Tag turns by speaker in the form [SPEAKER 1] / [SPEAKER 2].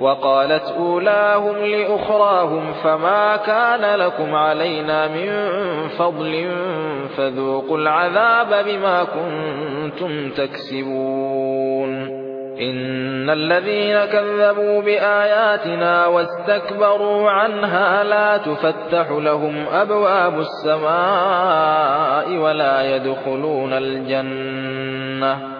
[SPEAKER 1] وقالت أولاهم لأخراهم فما كان لكم علينا من فضل فذوقوا العذاب بما كنتم تكسبون. إن الذين كذبوا بآياتنا واستكبروا عنها لا تفتح لهم أبواب السماء ولا يدخلون الجنة.